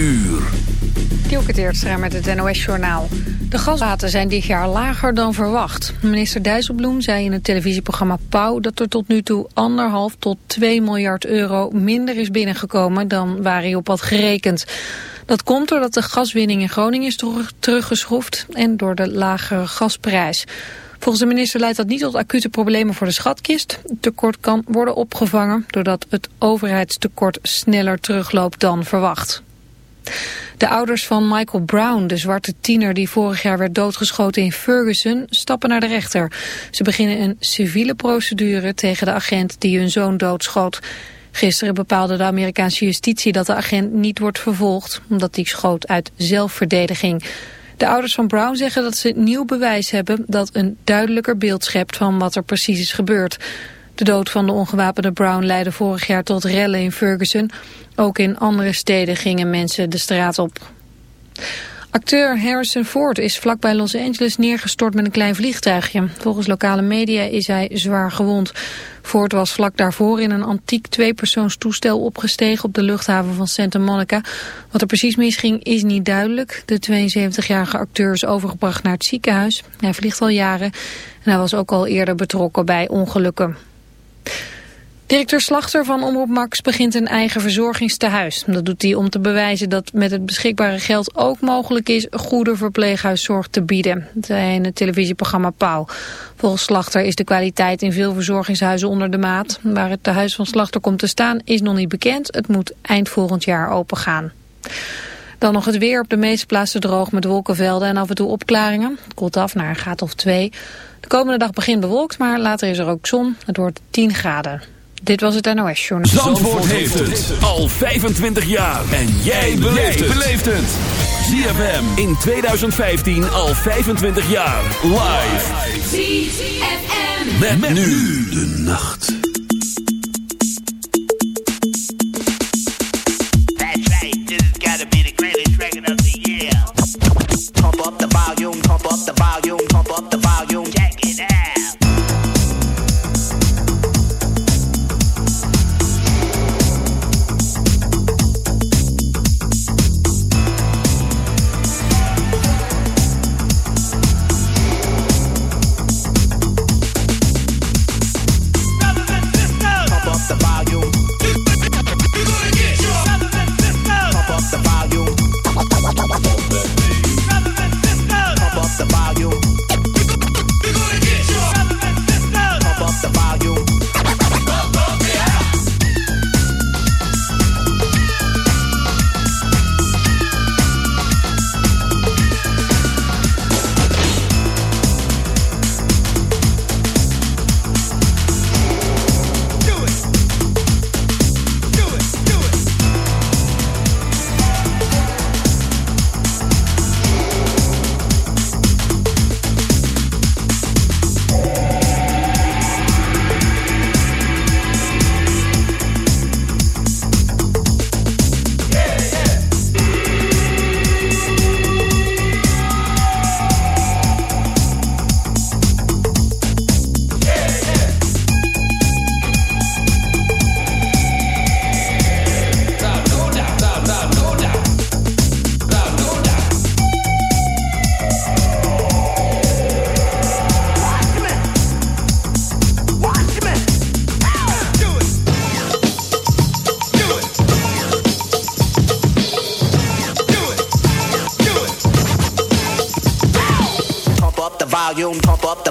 uur. Dielke Teertstra met het NOS-journaal. De gaswaten zijn dit jaar lager dan verwacht. Minister Dijsselbloem zei in het televisieprogramma Pauw... dat er tot nu toe anderhalf tot 2 miljard euro minder is binnengekomen... dan waar hij op had gerekend. Dat komt doordat de gaswinning in Groningen is teruggeschroefd... en door de lagere gasprijs. Volgens de minister leidt dat niet tot acute problemen voor de schatkist. Het tekort kan worden opgevangen doordat het overheidstekort sneller terugloopt dan verwacht. De ouders van Michael Brown, de zwarte tiener die vorig jaar werd doodgeschoten in Ferguson, stappen naar de rechter. Ze beginnen een civiele procedure tegen de agent die hun zoon doodschoot. Gisteren bepaalde de Amerikaanse justitie dat de agent niet wordt vervolgd, omdat hij schoot uit zelfverdediging. De ouders van Brown zeggen dat ze nieuw bewijs hebben dat een duidelijker beeld schept van wat er precies is gebeurd. De dood van de ongewapende Brown leidde vorig jaar tot rellen in Ferguson. Ook in andere steden gingen mensen de straat op. Acteur Harrison Ford is vlakbij Los Angeles neergestort met een klein vliegtuigje. Volgens lokale media is hij zwaar gewond. Ford was vlak daarvoor in een antiek tweepersoonstoestel opgestegen op de luchthaven van Santa Monica. Wat er precies misging is niet duidelijk. De 72-jarige acteur is overgebracht naar het ziekenhuis. Hij vliegt al jaren en hij was ook al eerder betrokken bij ongelukken. Directeur Slachter van Omroep Max begint een eigen verzorgingstehuis. Dat doet hij om te bewijzen dat met het beschikbare geld ook mogelijk is goede verpleeghuiszorg te bieden. In het televisieprogramma Pauw. Volgens Slachter is de kwaliteit in veel verzorgingshuizen onder de maat. Waar het tehuis van Slachter komt te staan is nog niet bekend. Het moet eind volgend jaar opengaan. Dan nog het weer op de meeste plaatsen droog met wolkenvelden en af en toe opklaringen. Het koelt af naar een graad of twee. De komende dag begint bewolkt, maar later is er ook zon. Het wordt 10 graden. Dit was het NOS Journal. Zandvoort, heeft het al 25 jaar. En jij beleeft het. ZFM in 2015 al 25 jaar. Live. ZFM. Met, met nu de nacht.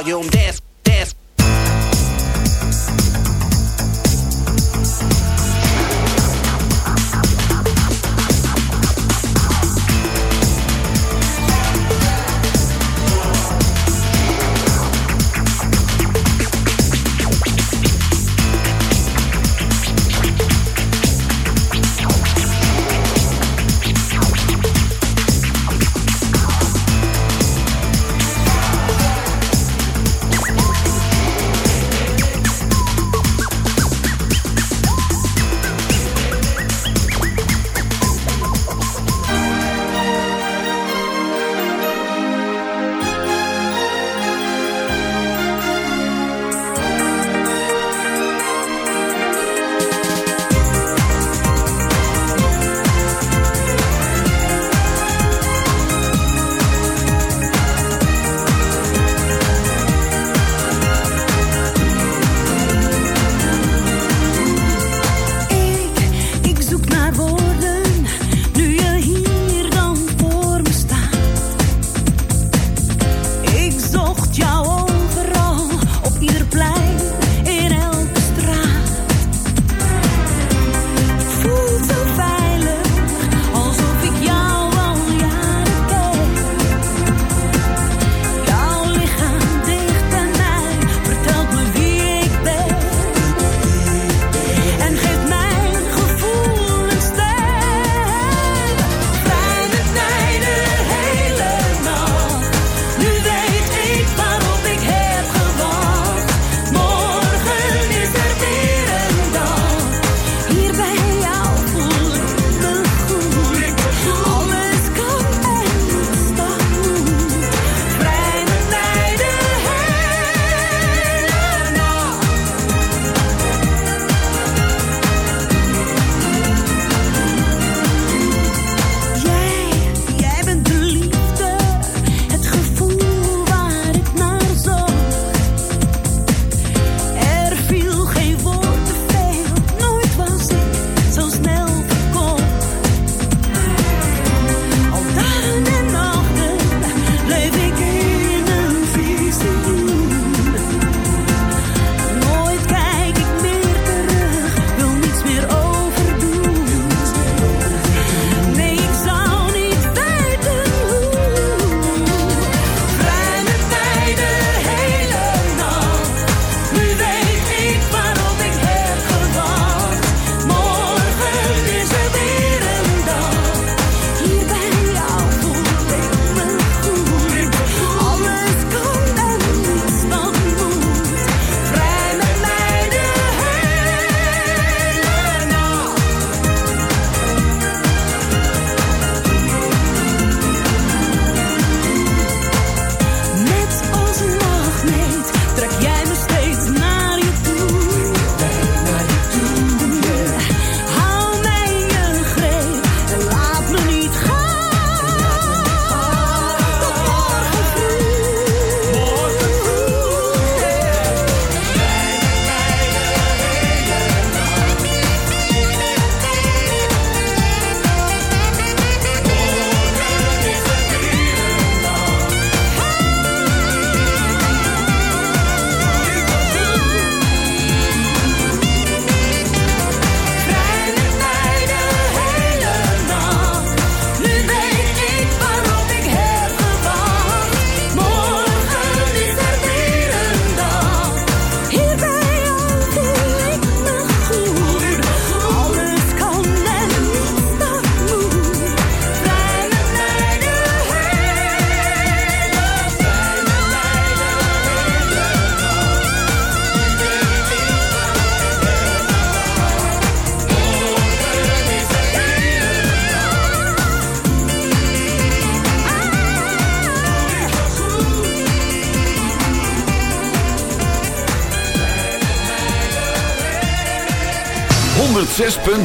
up the volume,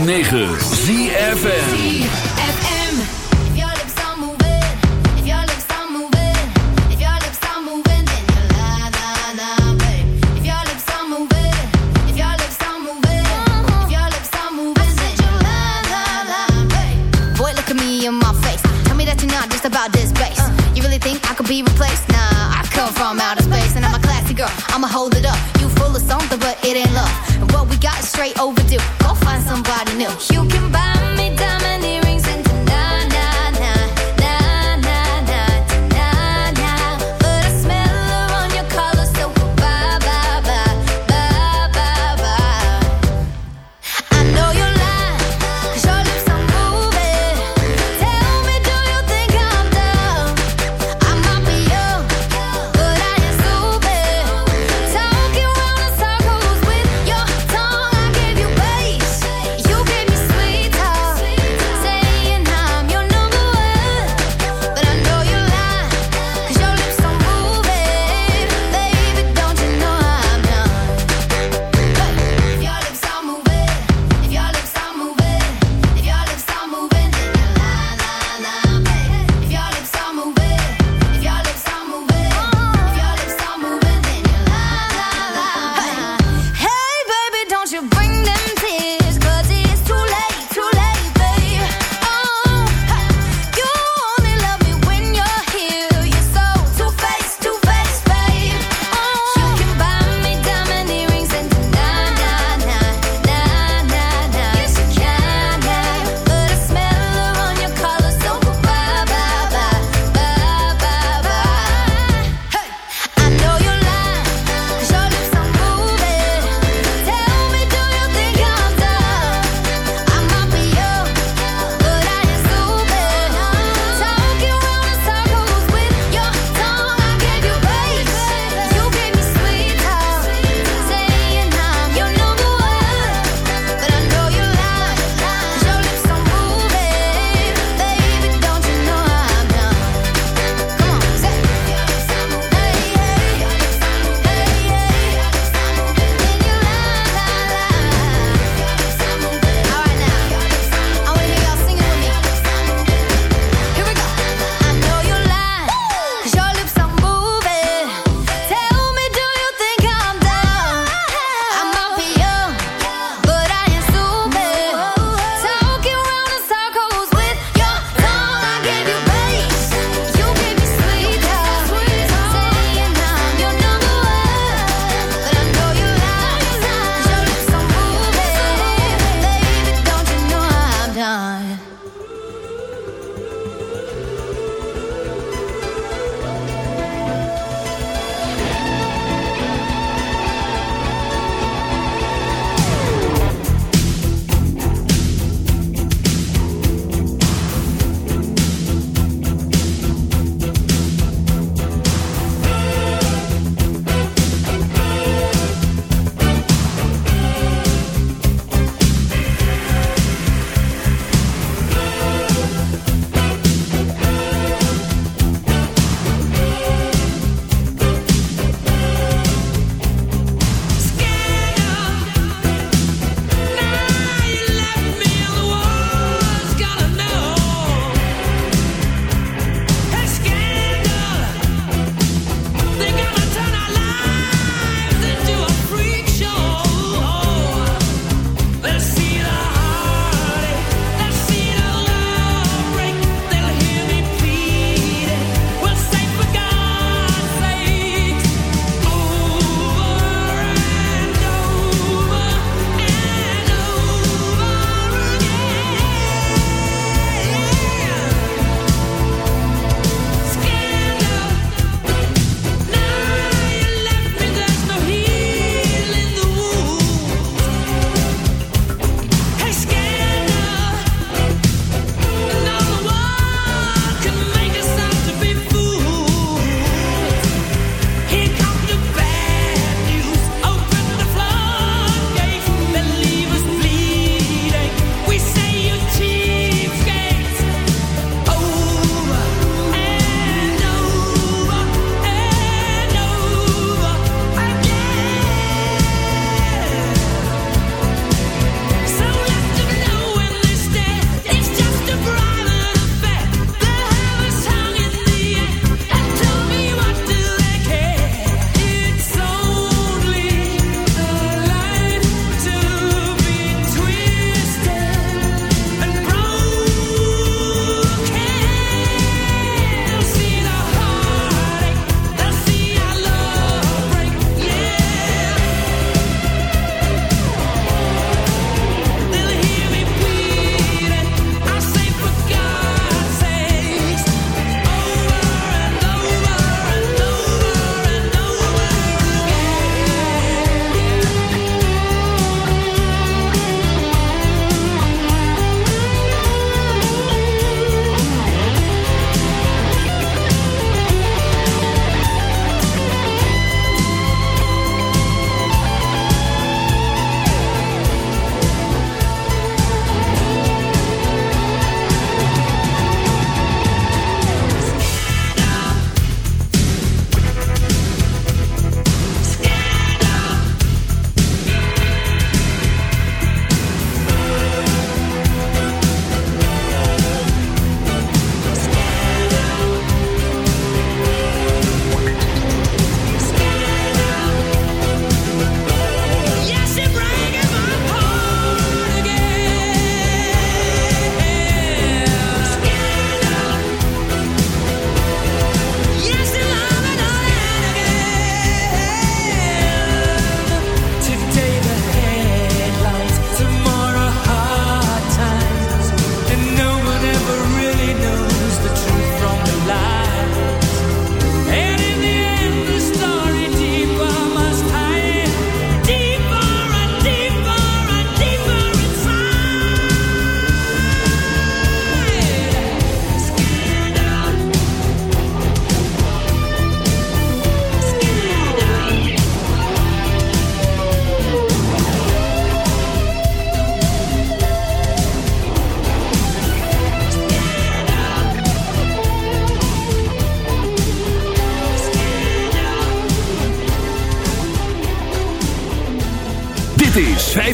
106.9 ZFN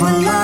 like the light.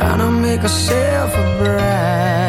trying to make herself a bride.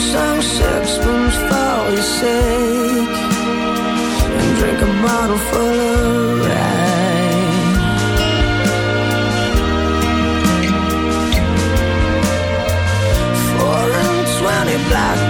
some sixpence for your sake And drink a bottle full of wine. Four and twenty black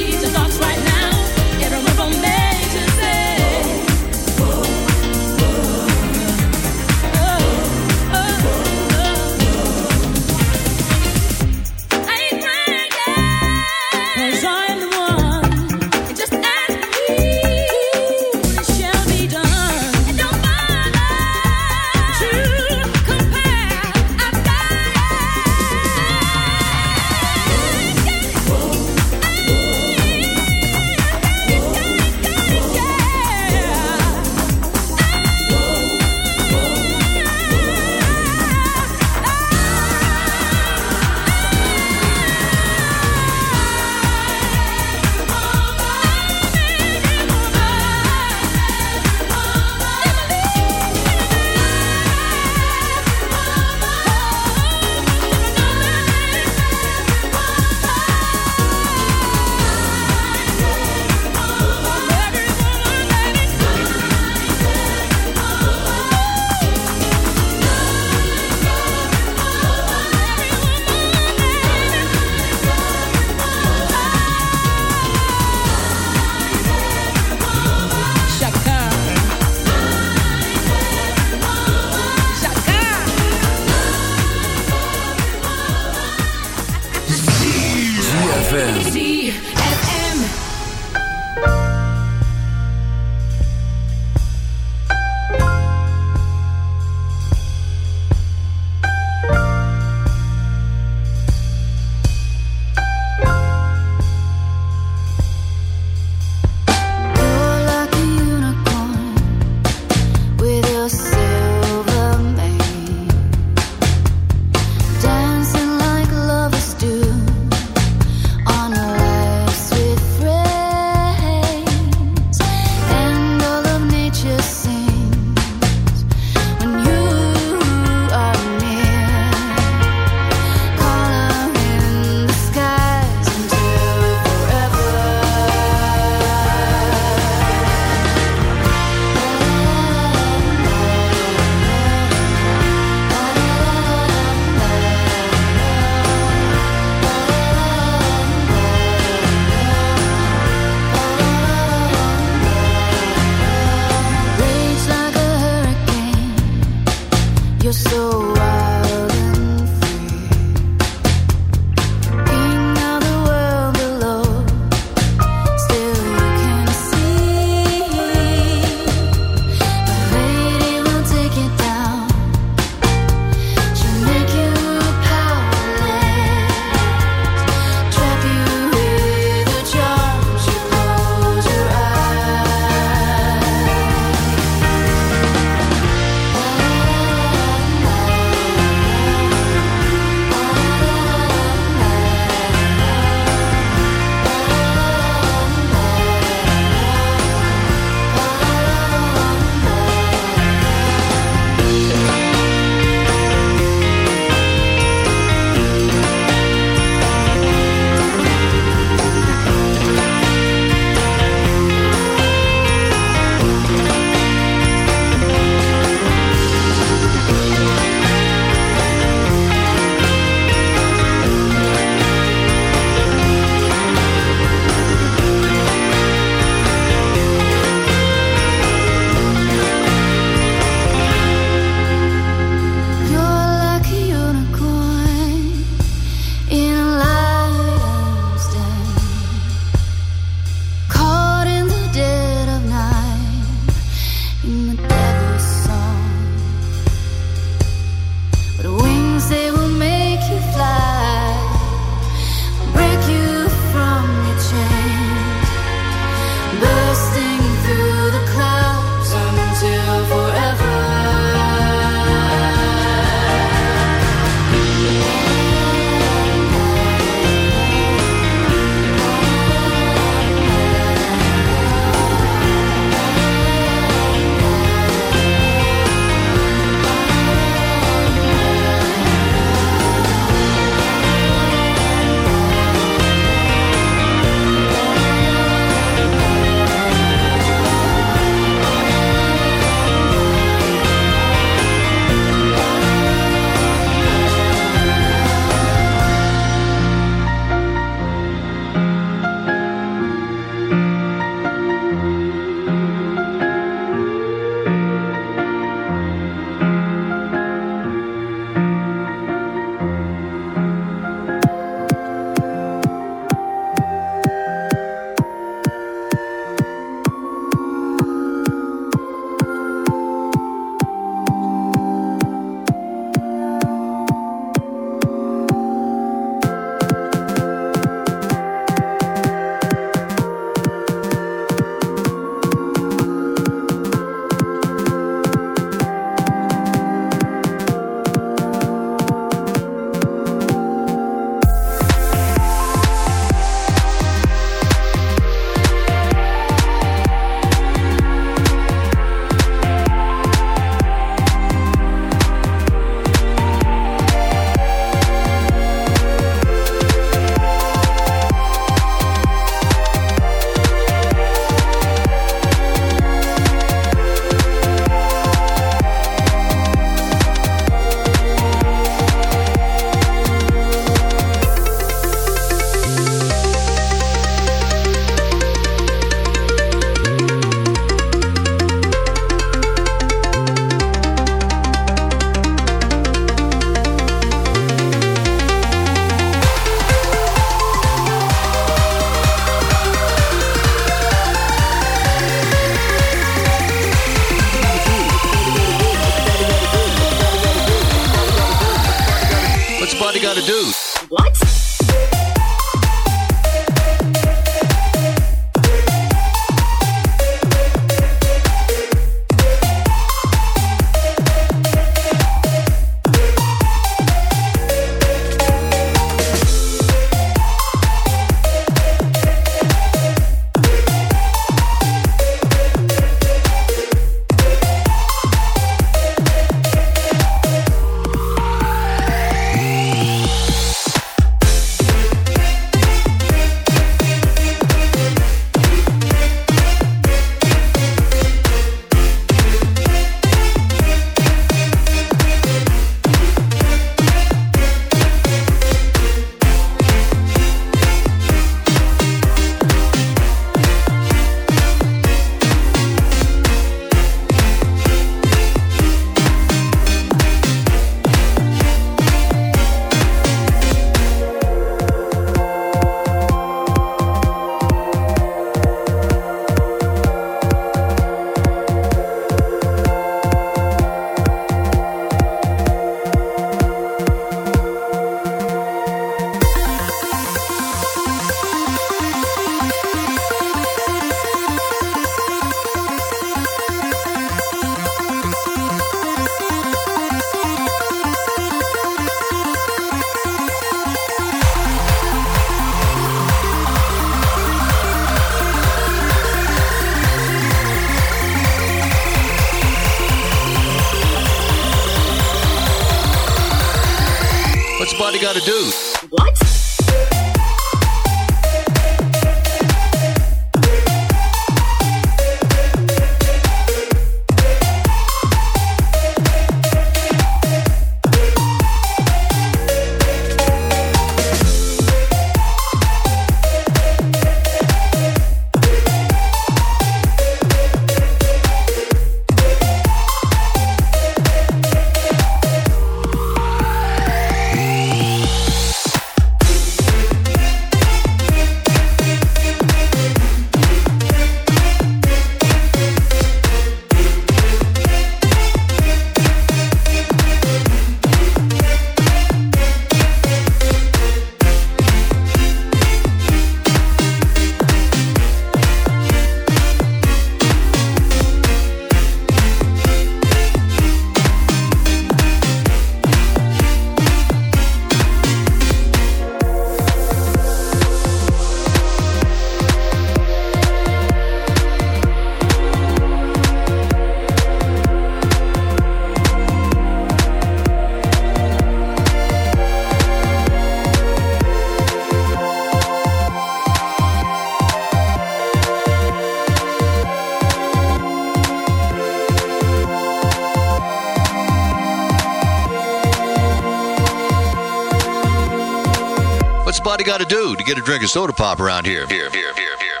What's a body gotta do to get a drink of soda pop around here? Here, here, here, here,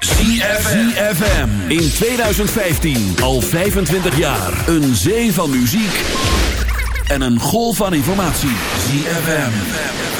ZFM in 2015 al 25 jaar. Een zee van muziek en een golf van informatie. ZFM.